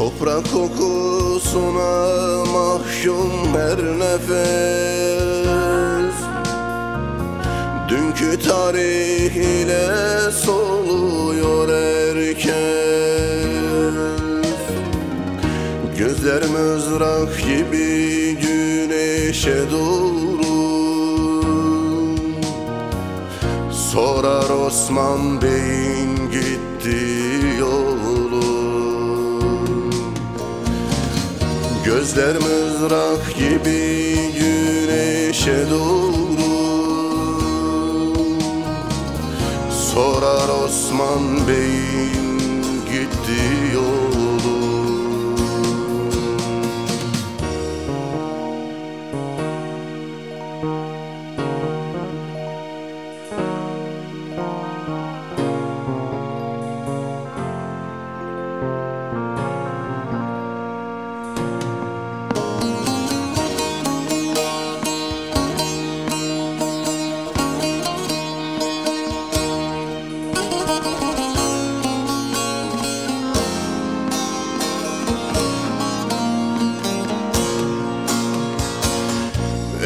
Toprak kokusuna mahkum her nefes. Dünkü tarih ile soluyor herkes. Gözler mızrak gibi güneşe doğru Sorar Osman Bey'in gittiği yolu Gözler mızrak gibi güneşe doğru. Sorar Osman Bey'in gittiği yolu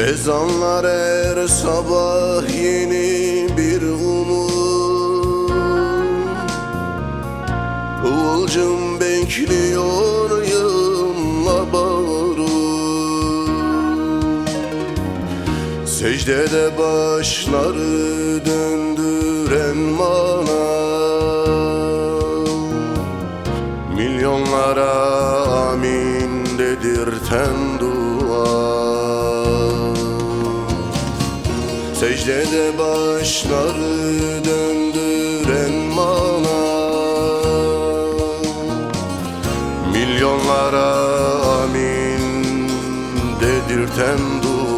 Ezanlar er sabah yeni bir umut. Kıvılcım bekliyor yığınla barut Secdede başları döndüren mana. Milyonlara amin dedirten dua Secdede başları döndüren mana Milyonlara amin dedirten dua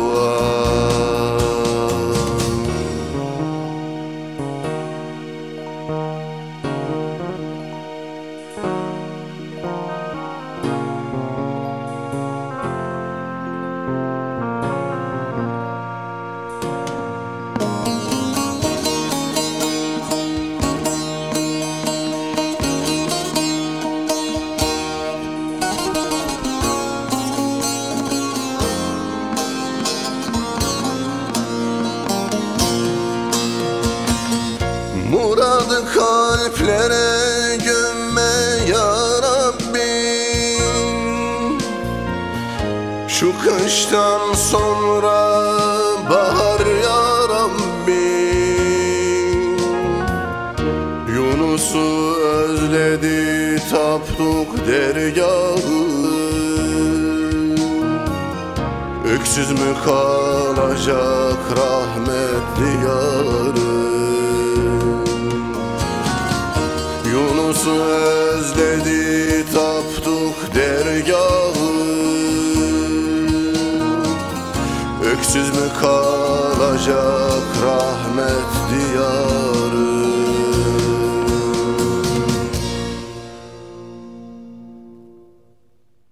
kalplere gömme ya Rabbi Şu kıştan sonra bahar ya Rabbi Yunus'u özledi taptuk dergahı. Öksüz mü kalacak rahmetli yarım Öksüz mü kalacak rahmet diyarı